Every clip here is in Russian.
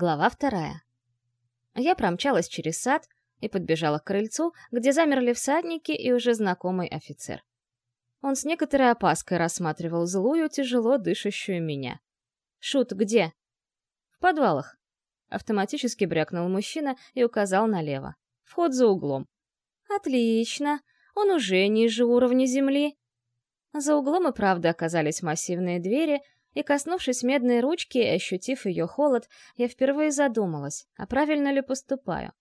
Глава вторая. Я промчалась через сад и подбежала к крыльцу, где замерли всадники и уже знакомый офицер. Он с некоторой опаской рассматривал злую, тяжело дышащую меня. «Шут, где?» «В подвалах», — автоматически брякнул мужчина и указал налево. «Вход за углом». «Отлично! Он уже ниже уровня земли». За углом и правда оказались массивные двери — и, коснувшись медной ручки и ощутив ее холод, я впервые задумалась, а правильно ли поступаю.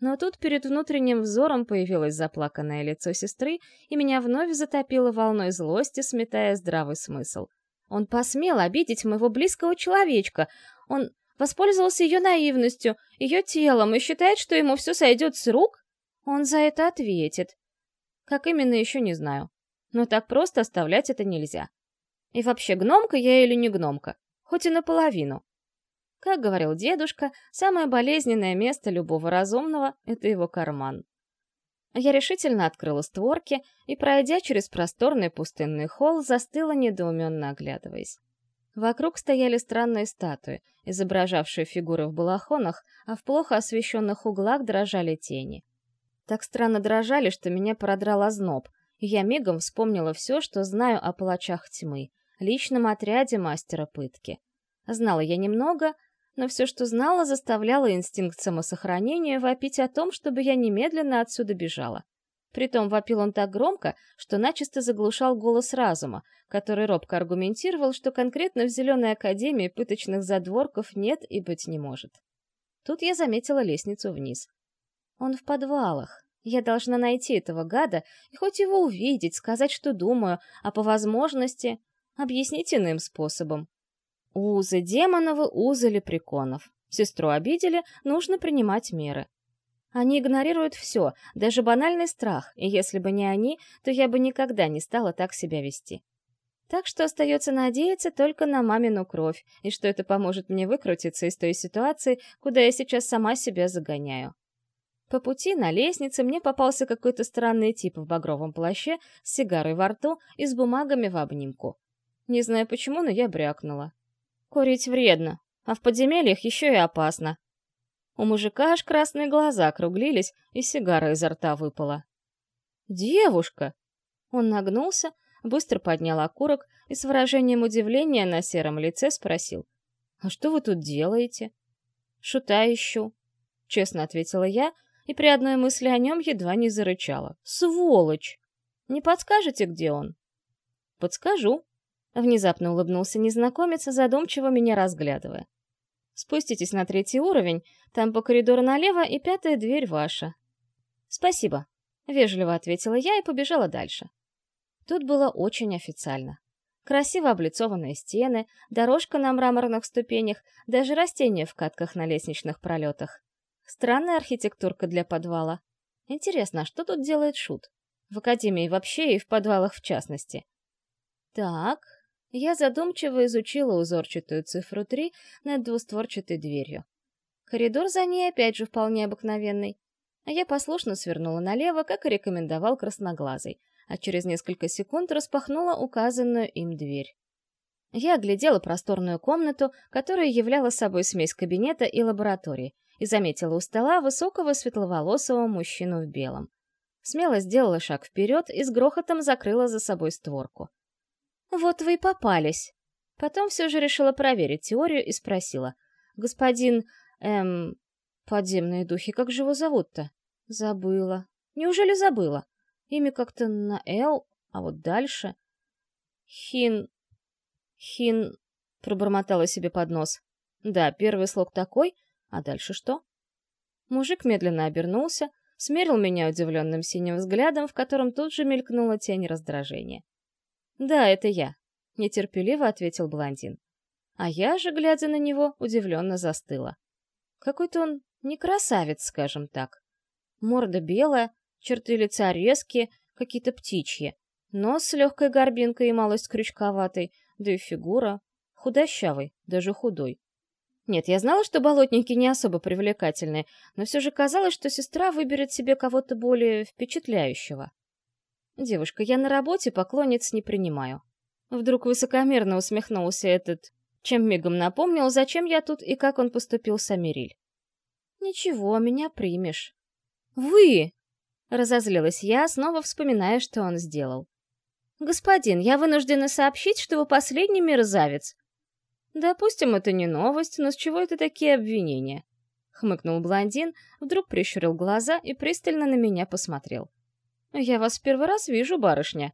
Но тут перед внутренним взором появилось заплаканное лицо сестры, и меня вновь затопило волной злости, сметая здравый смысл. Он посмел обидеть моего близкого человечка. Он воспользовался ее наивностью, ее телом и считает, что ему все сойдет с рук? Он за это ответит. Как именно, еще не знаю. Но так просто оставлять это нельзя. И вообще, гномка я или не гномка? Хоть и наполовину. Как говорил дедушка, самое болезненное место любого разумного — это его карман. Я решительно открыла створки и, пройдя через просторный пустынный холл, застыла, недоуменно оглядываясь. Вокруг стояли странные статуи, изображавшие фигуры в балахонах, а в плохо освещенных углах дрожали тени. Так странно дрожали, что меня продрал озноб, и я мигом вспомнила все, что знаю о палачах тьмы — личном отряде мастера пытки. Знала я немного, но все, что знала, заставляло инстинкт самосохранения вопить о том, чтобы я немедленно отсюда бежала. Притом вопил он так громко, что начисто заглушал голос разума, который робко аргументировал, что конкретно в Зеленой Академии пыточных задворков нет и быть не может. Тут я заметила лестницу вниз. Он в подвалах. Я должна найти этого гада и хоть его увидеть, сказать, что думаю, а по возможности объяснить иным способом. Узы демоновы, узы лепреконов. Сестру обидели, нужно принимать меры. Они игнорируют все, даже банальный страх, и если бы не они, то я бы никогда не стала так себя вести. Так что остается надеяться только на мамину кровь, и что это поможет мне выкрутиться из той ситуации, куда я сейчас сама себя загоняю. По пути на лестнице мне попался какой-то странный тип в багровом плаще с сигарой во рту и с бумагами в обнимку. Не знаю почему, но я брякнула. Курить вредно, а в подземельях еще и опасно. У мужика аж красные глаза округлились, и сигара изо рта выпала. «Девушка!» Он нагнулся, быстро поднял окурок и с выражением удивления на сером лице спросил. «А что вы тут делаете?» «Шута ищу», — честно ответила я, и при одной мысли о нем едва не зарычала. «Сволочь! Не подскажете, где он?» «Подскажу», Внезапно улыбнулся незнакомец, задумчиво меня разглядывая. «Спуститесь на третий уровень, там по коридору налево и пятая дверь ваша». «Спасибо», — вежливо ответила я и побежала дальше. Тут было очень официально. Красиво облицованные стены, дорожка на мраморных ступенях, даже растения в катках на лестничных пролетах. Странная архитектурка для подвала. Интересно, а что тут делает Шут? В академии вообще и в подвалах в частности. Так, я задумчиво изучила узорчатую цифру 3 над двустворчатой дверью. Коридор за ней опять же вполне обыкновенный. А я послушно свернула налево, как и рекомендовал красноглазый, а через несколько секунд распахнула указанную им дверь. Я оглядела просторную комнату, которая являла собой смесь кабинета и лаборатории, и заметила у стола высокого светловолосого мужчину в белом. Смело сделала шаг вперед и с грохотом закрыла за собой створку. «Вот вы и попались». Потом все же решила проверить теорию и спросила. «Господин, эм, подземные духи, как же его зовут-то?» «Забыла. Неужели забыла? Имя как-то на «Л», а вот дальше...» «Хин... Хин...» — пробормотала себе под нос. «Да, первый слог такой, а дальше что?» Мужик медленно обернулся, смерил меня удивленным синим взглядом, в котором тут же мелькнула тень раздражения. «Да, это я», — нетерпеливо ответил блондин. А я же, глядя на него, удивленно застыла. Какой-то он не красавец, скажем так. Морда белая, черты лица резкие, какие-то птичьи. Нос с легкой горбинкой и малость крючковатой, да и фигура худощавый, даже худой. Нет, я знала, что болотники не особо привлекательные, но все же казалось, что сестра выберет себе кого-то более впечатляющего. «Девушка, я на работе поклонниц не принимаю». Вдруг высокомерно усмехнулся этот чем мигом напомнил, зачем я тут и как он поступил с Америль. «Ничего, меня примешь». «Вы!» — разозлилась я, снова вспоминая, что он сделал. «Господин, я вынуждена сообщить, что вы последний мерзавец». «Допустим, это не новость, но с чего это такие обвинения?» — хмыкнул блондин, вдруг прищурил глаза и пристально на меня посмотрел. «Я вас в первый раз вижу, барышня».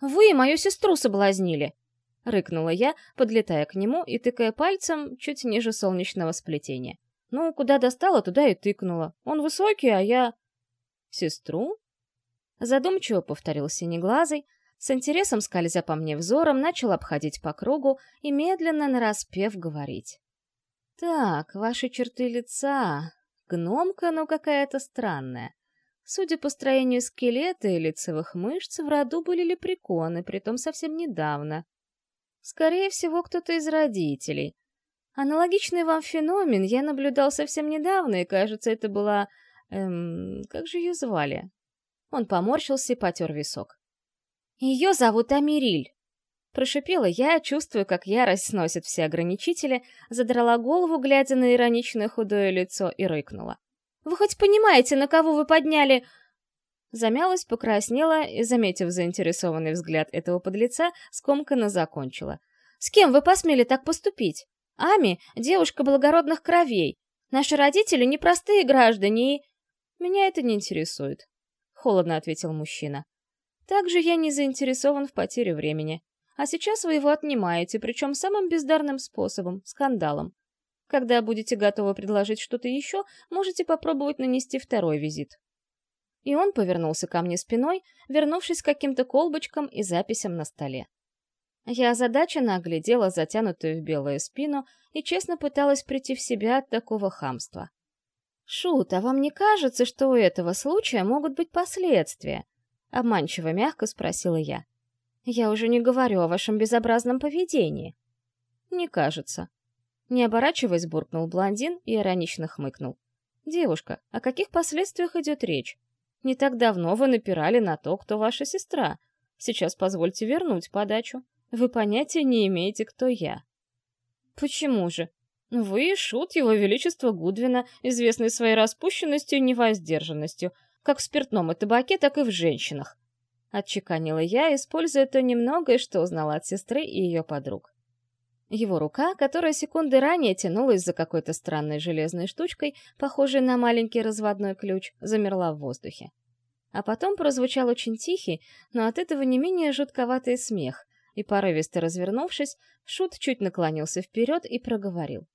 «Вы мою сестру соблазнили!» — рыкнула я, подлетая к нему и тыкая пальцем чуть ниже солнечного сплетения. Ну, куда достала, туда и тыкнула. Он высокий, а я... Сестру? Задумчиво повторил синеглазый, с интересом скользя по мне взором, начал обходить по кругу и медленно нараспев говорить. «Так, ваши черты лица. Гномка, но какая-то странная. Судя по строению скелета и лицевых мышц, в роду были лепреконы, притом совсем недавно. Скорее всего, кто-то из родителей. Аналогичный вам феномен я наблюдал совсем недавно, и, кажется, это была... Эм, как же ее звали? Он поморщился и потер висок. «Ее зовут Амириль!» Прошипела я, чувствуя, как ярость сносит все ограничители, задрала голову, глядя на ироничное худое лицо, и рыкнула. «Вы хоть понимаете, на кого вы подняли...» Замялась, покраснела и, заметив заинтересованный взгляд этого подлеца, скомканно закончила. «С кем вы посмели так поступить? Ами — девушка благородных кровей. Наши родители — непростые граждане и...» «Меня это не интересует», — холодно ответил мужчина. «Также я не заинтересован в потере времени. А сейчас вы его отнимаете, причем самым бездарным способом — скандалом. Когда будете готовы предложить что-то еще, можете попробовать нанести второй визит. И он повернулся ко мне спиной, вернувшись к каким-то колбочкам и записям на столе. Я озадаченно оглядела затянутую в белую спину и честно пыталась прийти в себя от такого хамства. «Шут, а вам не кажется, что у этого случая могут быть последствия?» Обманчиво мягко спросила я. «Я уже не говорю о вашем безобразном поведении». «Не кажется». Не оборачиваясь, буркнул блондин и иронично хмыкнул. «Девушка, о каких последствиях идет речь? Не так давно вы напирали на то, кто ваша сестра. Сейчас позвольте вернуть подачу. Вы понятия не имеете, кто я. Почему же? Вы шут его величества Гудвина, известный своей распущенностью и невоздержанностью, как в спиртном и табаке, так и в женщинах. Отчеканила я, используя то немногое, что узнала от сестры и ее подруг. Его рука, которая секунды ранее тянулась за какой-то странной железной штучкой, похожей на маленький разводной ключ, замерла в воздухе. А потом прозвучал очень тихий, но от этого не менее жутковатый смех, и, порывисто развернувшись, Шут чуть наклонился вперед и проговорил.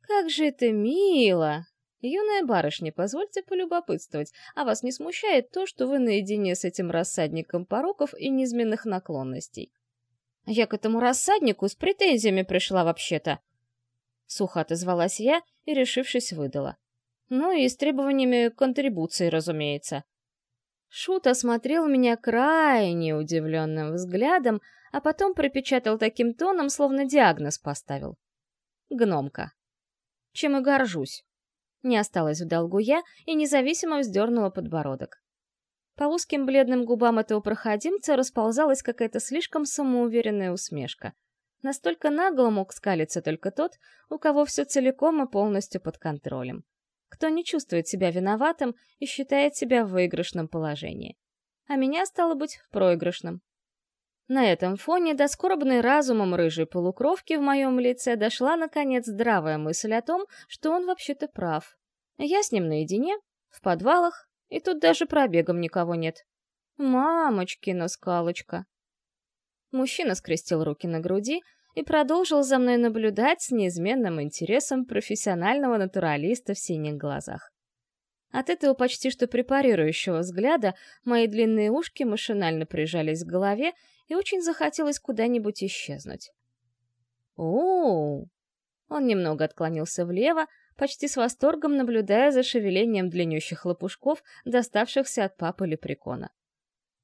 «Как же это мило! Юная барышня, позвольте полюбопытствовать, а вас не смущает то, что вы наедине с этим рассадником пороков и низменных наклонностей?» Я к этому рассаднику с претензиями пришла вообще-то. Сухо отозвалась я и, решившись, выдала. Ну и с требованиями контрибуции, разумеется. Шут осмотрел меня крайне удивленным взглядом, а потом пропечатал таким тоном, словно диагноз поставил. Гномка. Чем и горжусь. Не осталось в долгу я и независимо вздернула подбородок. По узким бледным губам этого проходимца расползалась какая-то слишком самоуверенная усмешка. Настолько нагло мог скалиться только тот, у кого все целиком и полностью под контролем. Кто не чувствует себя виноватым и считает себя в выигрышном положении. А меня, стало быть, в проигрышном. На этом фоне до скорбной разумом рыжей полукровки в моем лице дошла, наконец, здравая мысль о том, что он вообще-то прав. Я с ним наедине, в подвалах, и тут даже пробегом никого нет. Мамочкина скалочка. Мужчина скрестил руки на груди и продолжил за мной наблюдать с неизменным интересом профессионального натуралиста в синих глазах. От этого почти что препарирующего взгляда мои длинные ушки машинально прижались к голове и очень захотелось куда-нибудь исчезнуть. о Он немного отклонился влево, почти с восторгом наблюдая за шевелением длиннющих лопушков, доставшихся от папы Лепрекона.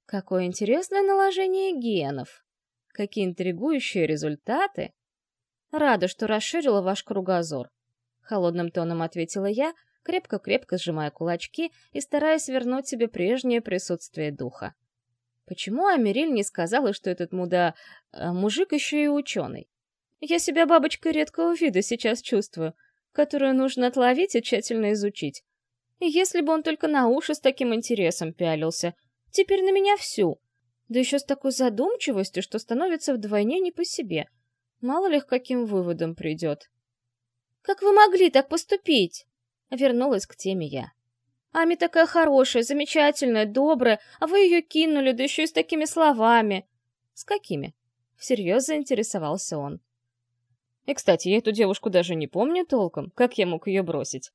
Какое интересное наложение генов! Какие интригующие результаты! Рада, что расширила ваш кругозор. Холодным тоном ответила я, крепко-крепко сжимая кулачки и стараясь вернуть себе прежнее присутствие духа. Почему Америль не сказала, что этот муда... Э, мужик еще и ученый? Я себя бабочкой редкого вида сейчас чувствую, которую нужно отловить и тщательно изучить. И если бы он только на уши с таким интересом пялился, теперь на меня всю. Да еще с такой задумчивостью, что становится вдвойне не по себе. Мало ли к каким выводам придет. «Как вы могли так поступить?» Вернулась к теме я. «Ами такая хорошая, замечательная, добрая, а вы ее кинули, да еще и с такими словами». «С какими?» Всерьез заинтересовался он. И, кстати, я эту девушку даже не помню толком, как я мог ее бросить.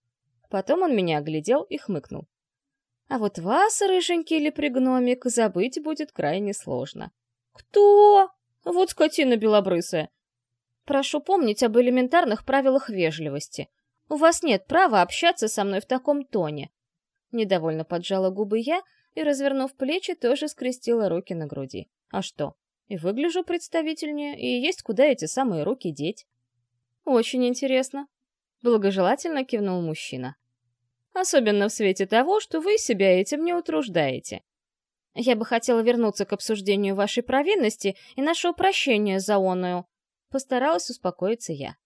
Потом он меня оглядел и хмыкнул. А вот вас, рыженький или пригномик, забыть будет крайне сложно. Кто? Вот скотина белобрысая. Прошу помнить об элементарных правилах вежливости. У вас нет права общаться со мной в таком тоне. Недовольно поджала губы я и, развернув плечи, тоже скрестила руки на груди. А что? И выгляжу представительнее, и есть куда эти самые руки деть. Очень интересно. Благожелательно кивнул мужчина. Особенно в свете того, что вы себя этим не утруждаете. Я бы хотела вернуться к обсуждению вашей провинности и нашего прощения за оную. Постаралась успокоиться я.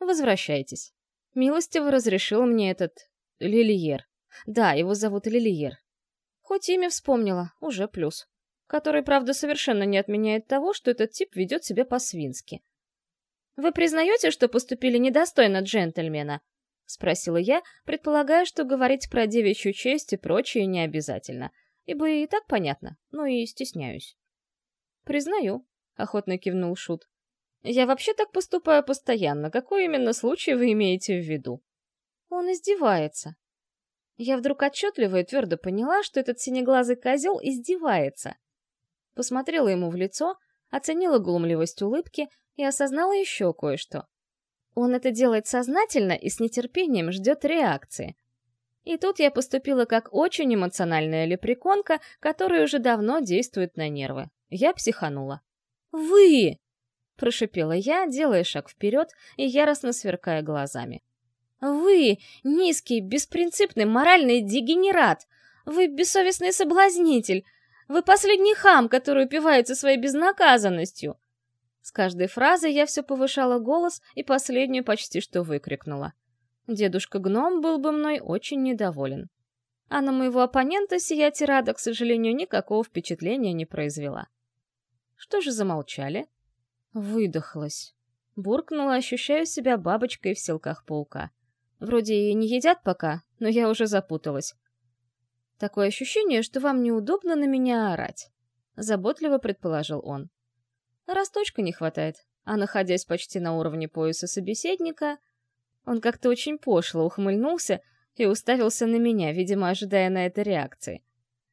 Возвращайтесь. Милостиво разрешил мне этот... Лилиер. Да, его зовут Лилиер. Хоть имя вспомнила, уже плюс. Который, правда, совершенно не отменяет того, что этот тип ведет себя по-свински. «Вы признаете, что поступили недостойно джентльмена?» — спросила я, предполагая, что говорить про девичью честь и прочее не обязательно, ибо и так понятно, но и стесняюсь. «Признаю», — охотно кивнул Шут. «Я вообще так поступаю постоянно. Какой именно случай вы имеете в виду?» Он издевается. Я вдруг отчетливо и твердо поняла, что этот синеглазый козел издевается. Посмотрела ему в лицо, оценила глумливость улыбки и осознала еще кое-что. Он это делает сознательно и с нетерпением ждет реакции. И тут я поступила как очень эмоциональная лепреконка, которая уже давно действует на нервы. Я психанула. «Вы!» — прошипела я, делая шаг вперед и яростно сверкая глазами. «Вы — низкий, беспринципный, моральный дегенерат! Вы — бессовестный соблазнитель! Вы — последний хам, который упивается своей безнаказанностью! С каждой фразой я все повышала голос и последнюю почти что выкрикнула. Дедушка-гном был бы мной очень недоволен. А на моего оппонента сия тирада, к сожалению, никакого впечатления не произвела. Что же замолчали? Выдохлась. Буркнула, ощущая себя бабочкой в селках паука. Вроде и не едят пока, но я уже запуталась. Такое ощущение, что вам неудобно на меня орать. Заботливо предположил он. Росточка не хватает, а находясь почти на уровне пояса собеседника, он как-то очень пошло ухмыльнулся и уставился на меня, видимо, ожидая на это реакции.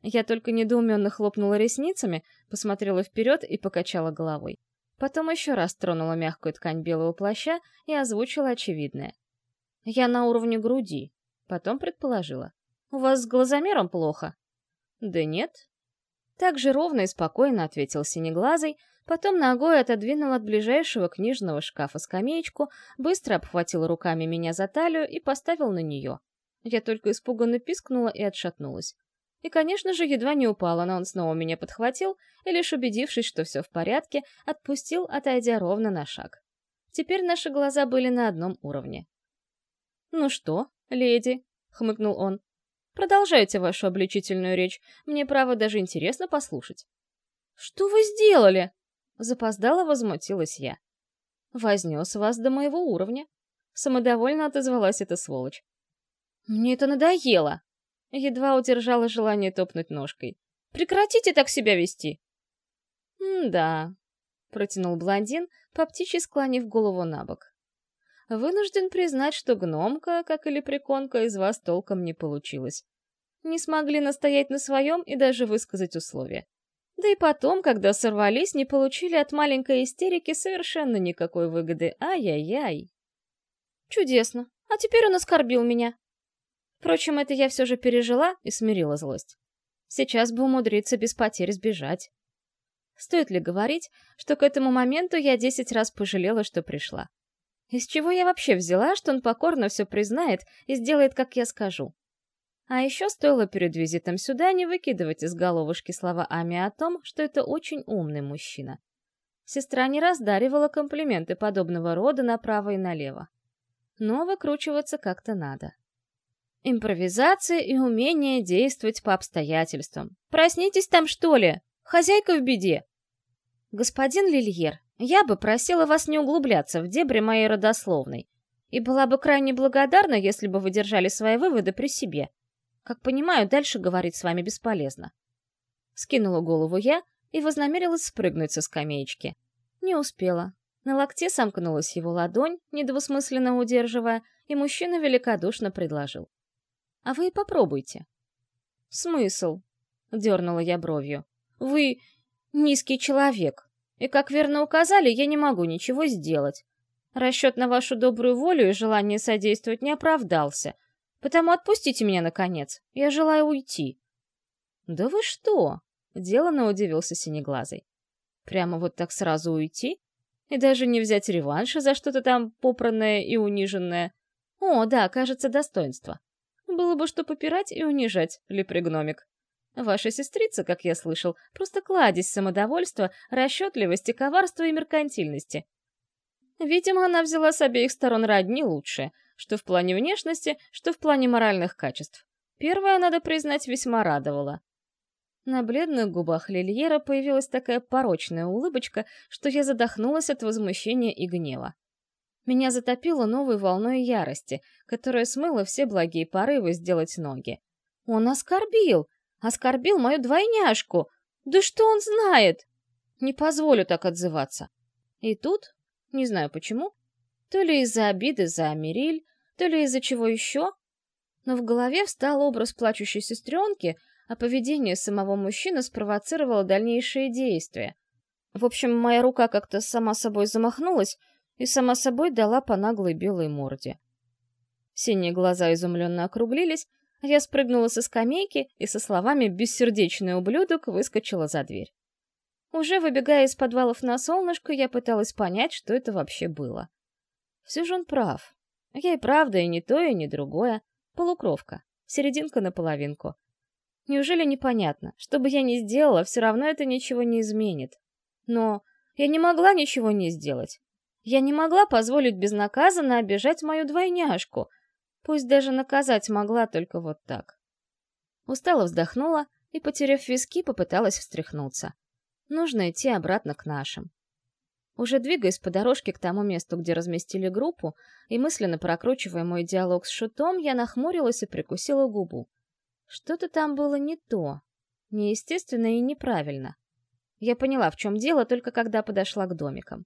Я только недоуменно хлопнула ресницами, посмотрела вперед и покачала головой. Потом еще раз тронула мягкую ткань белого плаща и озвучила очевидное. «Я на уровне груди», — потом предположила. «У вас с глазомером плохо?» «Да нет». Так же ровно и спокойно ответил Синеглазый, Потом ногой отодвинул от ближайшего книжного шкафа скамеечку, быстро обхватил руками меня за талию и поставил на нее. Я только испуганно пискнула и отшатнулась. И, конечно же, едва не упала, но он снова меня подхватил и, лишь убедившись, что все в порядке, отпустил, отойдя ровно на шаг. Теперь наши глаза были на одном уровне. «Ну что, леди?» — хмыкнул он. «Продолжайте вашу обличительную речь. Мне, право, даже интересно послушать». «Что вы сделали?» Запоздало возмутилась я. «Вознес вас до моего уровня», — самодовольно отозвалась эта сволочь. «Мне это надоело!» Едва удержала желание топнуть ножкой. «Прекратите так себя вести!» «Да», — протянул блондин, по птичьи склонив голову на бок. «Вынужден признать, что гномка, как и лепреконка, из вас толком не получилось. Не смогли настоять на своем и даже высказать условия. Да и потом, когда сорвались, не получили от маленькой истерики совершенно никакой выгоды. Ай-яй-яй. Чудесно. А теперь он оскорбил меня. Впрочем, это я все же пережила и смирила злость. Сейчас бы умудриться без потерь сбежать. Стоит ли говорить, что к этому моменту я десять раз пожалела, что пришла? Из чего я вообще взяла, что он покорно все признает и сделает, как я скажу? А еще стоило перед визитом сюда не выкидывать из головушки слова Ами о том, что это очень умный мужчина. Сестра не раздаривала комплименты подобного рода направо и налево. Но выкручиваться как-то надо. Импровизация и умение действовать по обстоятельствам. Проснитесь там, что ли? Хозяйка в беде. Господин Лильер, я бы просила вас не углубляться в дебри моей родословной, и была бы крайне благодарна, если бы вы держали свои выводы при себе. Как понимаю, дальше говорить с вами бесполезно. Скинула голову я и вознамерилась спрыгнуть со скамеечки. Не успела. На локте сомкнулась его ладонь, недвусмысленно удерживая, и мужчина великодушно предложил. «А вы попробуйте». «Смысл?» — дернула я бровью. «Вы низкий человек, и, как верно указали, я не могу ничего сделать. Расчет на вашу добрую волю и желание содействовать не оправдался, потому отпустите меня, наконец, я желаю уйти». «Да вы что?» — делано удивился Синеглазый. «Прямо вот так сразу уйти? И даже не взять реванша за что-то там попранное и униженное? О, да, кажется, достоинство. Было бы что попирать и унижать, лепрегномик. Ваша сестрица, как я слышал, просто кладезь самодовольства, расчетливости, коварства и меркантильности. Видимо, она взяла с обеих сторон родни лучшее, что в плане внешности, что в плане моральных качеств. Первое, надо признать, весьма радовало. На бледных губах Лильера появилась такая порочная улыбочка, что я задохнулась от возмущения и гнева. Меня затопило новой волной ярости, которая смыла все благие порывы сделать ноги. Он оскорбил! Оскорбил мою двойняшку! Да что он знает? Не позволю так отзываться. И тут, не знаю почему, то ли из-за обиды за Амириль, то ли из-за чего еще, но в голове встал образ плачущей сестренки — а поведение самого мужчины спровоцировало дальнейшие действия. В общем, моя рука как-то сама собой замахнулась и сама собой дала по наглой белой морде. Синие глаза изумленно округлились, я спрыгнула со скамейки и со словами «бессердечный ублюдок» выскочила за дверь. Уже выбегая из подвалов на солнышко, я пыталась понять, что это вообще было. Все же он прав. Я и правда, и не то, и не другое. Полукровка. Серединка на половинку. Неужели непонятно? Что бы я ни сделала, все равно это ничего не изменит. Но я не могла ничего не сделать. Я не могла позволить безнаказанно обижать мою двойняшку. Пусть даже наказать могла только вот так. Устало вздохнула и, потеряв виски, попыталась встряхнуться. Нужно идти обратно к нашим. Уже двигаясь по дорожке к тому месту, где разместили группу, и мысленно прокручивая мой диалог с Шутом, я нахмурилась и прикусила губу. Что-то там было не то, неестественно и неправильно. Я поняла, в чем дело, только когда подошла к домикам.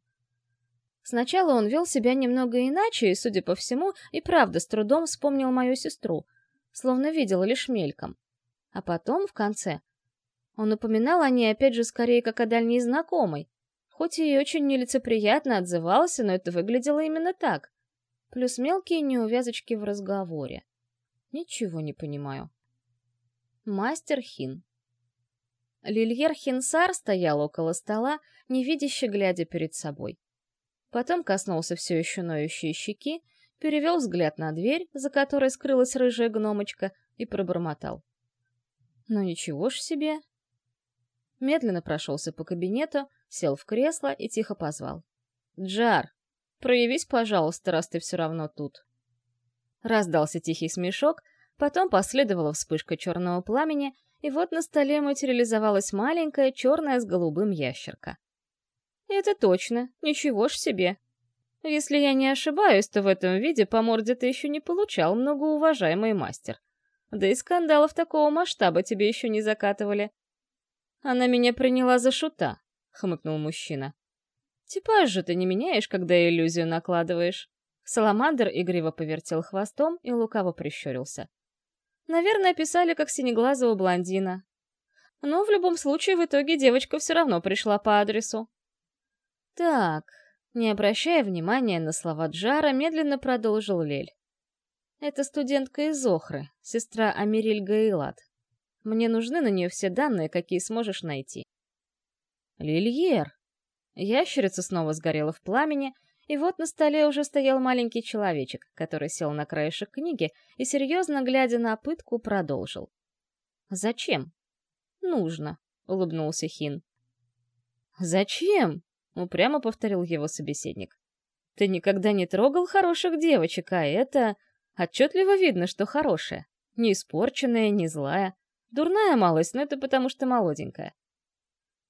Сначала он вел себя немного иначе и, судя по всему, и правда с трудом вспомнил мою сестру, словно видел лишь мельком. А потом, в конце, он упоминал о ней опять же скорее как о дальней знакомой, хоть и очень нелицеприятно отзывался, но это выглядело именно так. Плюс мелкие неувязочки в разговоре. Ничего не понимаю. Мастер Хин. Лильер Хинсар стоял около стола, невидяще глядя перед собой. Потом коснулся все еще ноющей щеки, перевел взгляд на дверь, за которой скрылась рыжая гномочка, и пробормотал. «Ну ничего ж себе!» Медленно прошелся по кабинету, сел в кресло и тихо позвал. «Джар, проявись, пожалуйста, раз ты все равно тут». Раздался тихий смешок, Потом последовала вспышка черного пламени, и вот на столе материализовалась маленькая черная с голубым ящерка. Это точно, ничего ж себе. Если я не ошибаюсь, то в этом виде по морде ты еще не получал, многоуважаемый мастер. Да и скандалов такого масштаба тебе еще не закатывали. Она меня приняла за шута, — хмыкнул мужчина. Типаж же ты не меняешь, когда иллюзию накладываешь. Саламандр игриво повертел хвостом и лукаво прищурился. Наверное, писали как синеглазого блондина. Но в любом случае в итоге девочка все равно пришла по адресу. Так, не обращая внимания на слова Джара, медленно продолжил Лель. Это студентка из Охры, сестра Амириль Гаилат. Мне нужны на нее все данные, какие сможешь найти. Лильер! Ящерица снова сгорела в пламени, и вот на столе уже стоял маленький человечек, который сел на краешек книги и, серьезно глядя на пытку, продолжил. «Зачем?» «Нужно», — улыбнулся Хин. «Зачем?» — упрямо повторил его собеседник. Ты никогда не трогал хороших девочек, а это... Отчетливо видно, что хорошая. Не испорченная, не злая. Дурная малость, но это потому что молоденькая.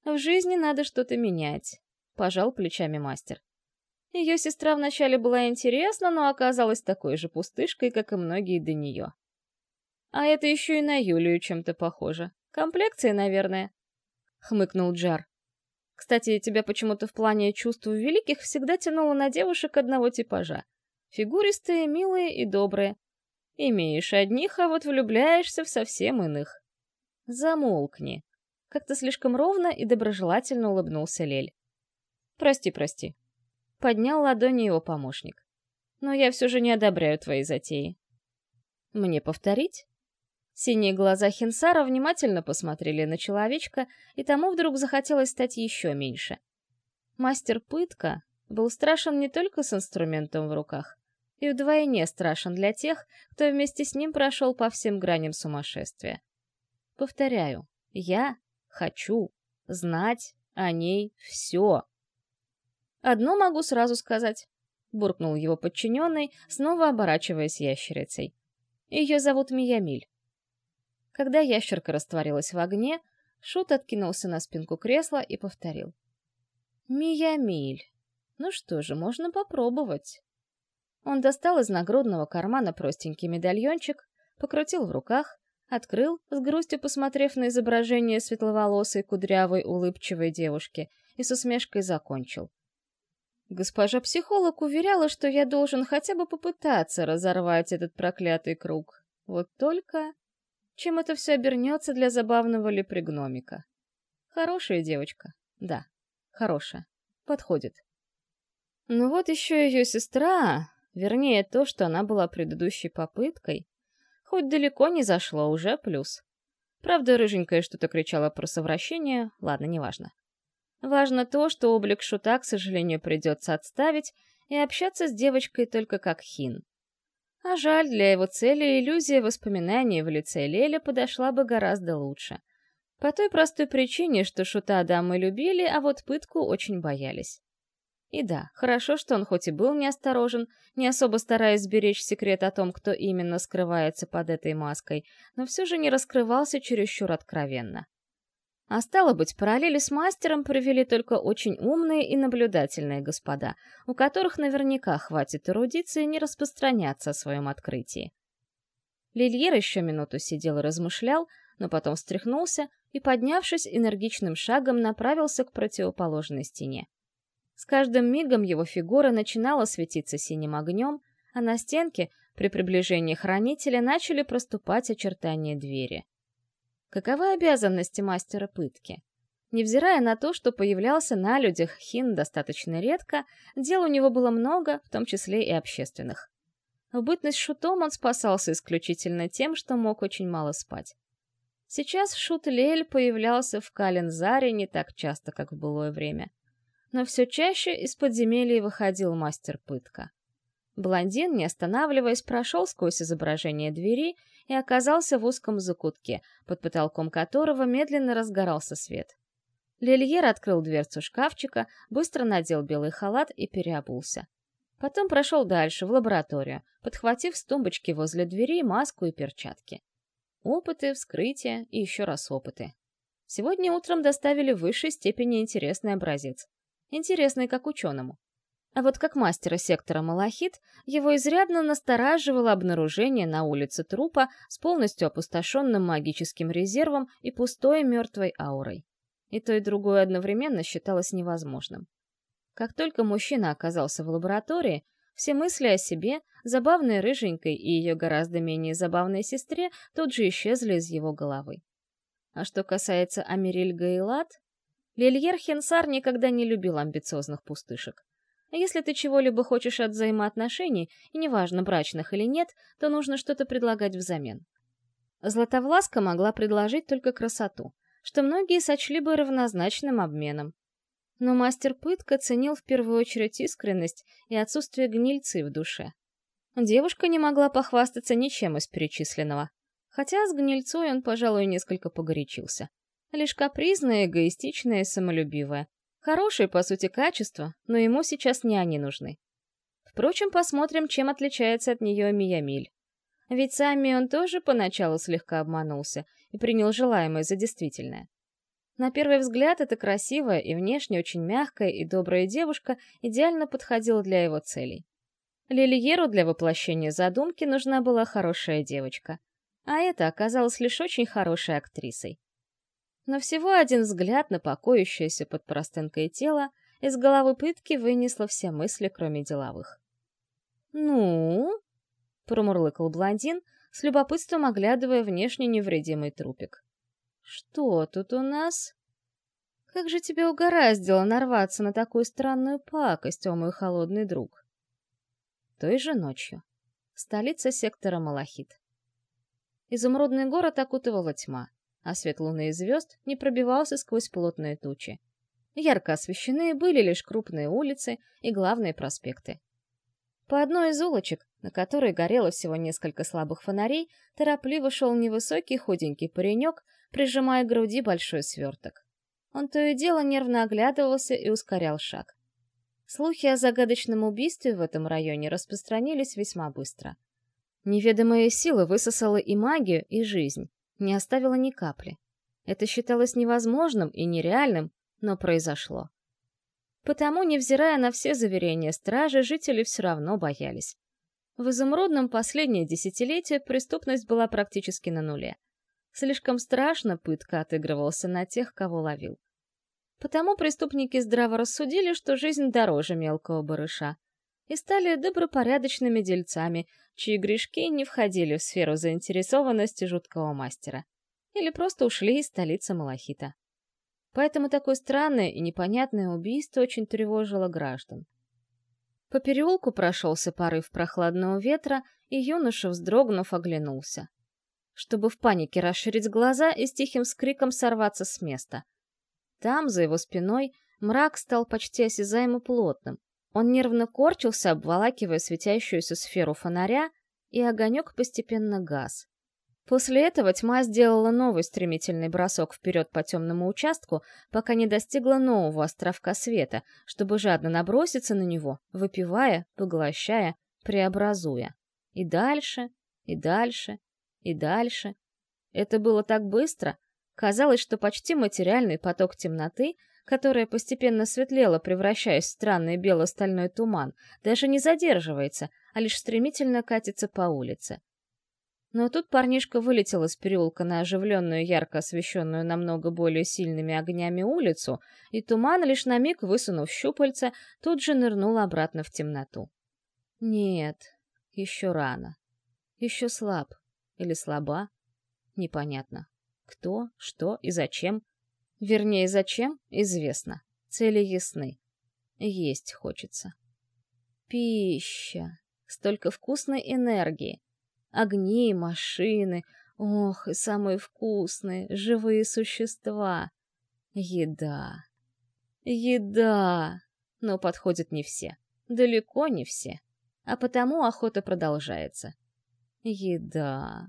В жизни надо что-то менять, пожал плечами мастер. Ее сестра вначале была интересна, но оказалась такой же пустышкой, как и многие до нее. А это еще и на Юлию чем-то похоже. Комплекция, наверное. Хмыкнул Джар. Кстати, тебя почему-то в плане чувств великих всегда тянуло на девушек одного типажа. Фигуристые, милые и добрые. Имеешь одних, а вот влюбляешься в совсем иных. Замолкни. Как-то слишком ровно и доброжелательно улыбнулся Лель. Прости, прости. Поднял ладони его помощник. Но я все же не одобряю твои затеи. Мне повторить? Синие глаза Хинсара внимательно посмотрели на человечка, и тому вдруг захотелось стать еще меньше. Мастер пытка был страшен не только с инструментом в руках, и вдвойне страшен для тех, кто вместе с ним прошел по всем граням сумасшествия. Повторяю, я хочу знать о ней все. Одно могу сразу сказать, — буркнул его подчиненный, снова оборачиваясь ящерицей. Ее зовут Миямиль. Когда ящерка растворилась в огне, Шут откинулся на спинку кресла и повторил. «Миямиль. Ну что же, можно попробовать». Он достал из нагрудного кармана простенький медальончик, покрутил в руках, открыл, с грустью посмотрев на изображение светловолосой, кудрявой, улыбчивой девушки, и с усмешкой закончил. Госпожа психолог уверяла, что я должен хотя бы попытаться разорвать этот проклятый круг. Вот только чем это все обернется для забавного лепригномика. Хорошая девочка, да, хорошая, подходит. Но вот еще ее сестра, вернее то, что она была предыдущей попыткой, хоть далеко не зашло, уже плюс. Правда, рыженькая что-то кричала про совращение, ладно, неважно. Важно то, что облик шута, к сожалению, придется отставить и общаться с девочкой только как хин. А жаль, для его цели иллюзия воспоминаний в лице Леля подошла бы гораздо лучше. По той простой причине, что шута дамы любили, а вот пытку очень боялись. И да, хорошо, что он хоть и был неосторожен, не особо стараясь сберечь секрет о том, кто именно скрывается под этой маской, но все же не раскрывался чересчур откровенно. А стало быть, параллели с мастером провели только очень умные и наблюдательные господа, у которых наверняка хватит эрудиции не распространяться о своем открытии. Лильер еще минуту сидел и размышлял, но потом встряхнулся и, поднявшись энергичным шагом, направился к противоположной стене. С каждым мигом его фигура начинала светиться синим огнем, а на стенке, при приближении хранителя, начали проступать очертания двери. Каковы обязанности мастера пытки? Невзирая на то, что появлялся на людях Хин достаточно редко, дел у него было много, в том числе и общественных. В бытность шутом он спасался исключительно тем, что мог очень мало спать. Сейчас шут Лель появлялся в Калензаре не так часто, как в былое время. Но все чаще из подземелья выходил мастер пытка. Блондин, не останавливаясь, прошел сквозь изображение двери и оказался в узком закутке, под потолком которого медленно разгорался свет. Лильер открыл дверцу шкафчика, быстро надел белый халат и переобулся. Потом прошел дальше, в лабораторию, подхватив с тумбочки возле двери маску и перчатки. Опыты, вскрытия и еще раз опыты. Сегодня утром доставили в высшей степени интересный образец. Интересный как ученому. А вот как мастера сектора Малахит, его изрядно настораживало обнаружение на улице трупа с полностью опустошенным магическим резервом и пустой мертвой аурой. И то, и другое одновременно считалось невозможным. Как только мужчина оказался в лаборатории, все мысли о себе, забавной рыженькой и ее гораздо менее забавной сестре тут же исчезли из его головы. А что касается Америль Гайлат, Лильер Хенсар никогда не любил амбициозных пустышек. Если ты чего-либо хочешь от взаимоотношений, и неважно, брачных или нет, то нужно что-то предлагать взамен. Златовласка могла предложить только красоту, что многие сочли бы равнозначным обменом. Но мастер пытка ценил в первую очередь искренность и отсутствие гнильцы в душе. Девушка не могла похвастаться ничем из перечисленного, хотя с гнильцой он, пожалуй, несколько погорячился. Лишь капризная, эгоистичная и самолюбивая, Хорошие, по сути, качества, но ему сейчас не они нужны. Впрочем, посмотрим, чем отличается от нее Миямиль. Ведь сами он тоже поначалу слегка обманулся и принял желаемое за действительное. На первый взгляд, эта красивая и внешне очень мягкая и добрая девушка идеально подходила для его целей. Лильеру для воплощения задумки нужна была хорошая девочка, а это оказалось лишь очень хорошей актрисой. Но всего один взгляд на покоящееся под простынкой тело из головы пытки вынесло все мысли, кроме деловых. «Ну?» — промурлыкал блондин, с любопытством оглядывая внешне невредимый трупик. «Что тут у нас?» «Как же тебе угораздило нарваться на такую странную пакость, о мой холодный друг?» Той же ночью. Столица сектора Малахит. Изумрудный город окутывала тьма, а свет луны и звезд не пробивался сквозь плотные тучи. Ярко освещены были лишь крупные улицы и главные проспекты. По одной из улочек, на которой горело всего несколько слабых фонарей, торопливо шел невысокий худенький паренек, прижимая к груди большой сверток. Он то и дело нервно оглядывался и ускорял шаг. Слухи о загадочном убийстве в этом районе распространились весьма быстро. Неведомая сила высосала и магию, и жизнь, не оставила ни капли. Это считалось невозможным и нереальным, но произошло. Потому, невзирая на все заверения стражи, жители все равно боялись. В Изумрудном последнее десятилетие преступность была практически на нуле. Слишком страшно пытка отыгрывался на тех, кого ловил. Потому преступники здраво рассудили, что жизнь дороже мелкого барыша, и стали добропорядочными дельцами, чьи грешки не входили в сферу заинтересованности жуткого мастера. Или просто ушли из столицы Малахита. Поэтому такое странное и непонятное убийство очень тревожило граждан. По переулку прошелся порыв прохладного ветра, и юноша, вздрогнув, оглянулся. Чтобы в панике расширить глаза и с тихим скриком сорваться с места. Там, за его спиной, мрак стал почти осязаемо плотным, он нервно корчился, обволакивая светящуюся сферу фонаря, и огонек постепенно гас. После этого тьма сделала новый стремительный бросок вперед по темному участку, пока не достигла нового островка света, чтобы жадно наброситься на него, выпивая, поглощая, преобразуя. И дальше, и дальше, и дальше. Это было так быстро. Казалось, что почти материальный поток темноты которая постепенно светлела, превращаясь в странный бело-стальной туман, даже не задерживается, а лишь стремительно катится по улице. Но тут парнишка вылетел из переулка на оживленную, ярко освещенную намного более сильными огнями улицу, и туман, лишь на миг высунув щупальца, тут же нырнул обратно в темноту. Нет, еще рано. Еще слаб. Или слаба. Непонятно. Кто, что и зачем — Вернее, зачем, известно. Цели ясны. Есть хочется. Пища. Столько вкусной энергии. Огни, машины. Ох, и самые вкусные, живые существа. Еда. Еда. Но подходят не все. Далеко не все. А потому охота продолжается. Еда.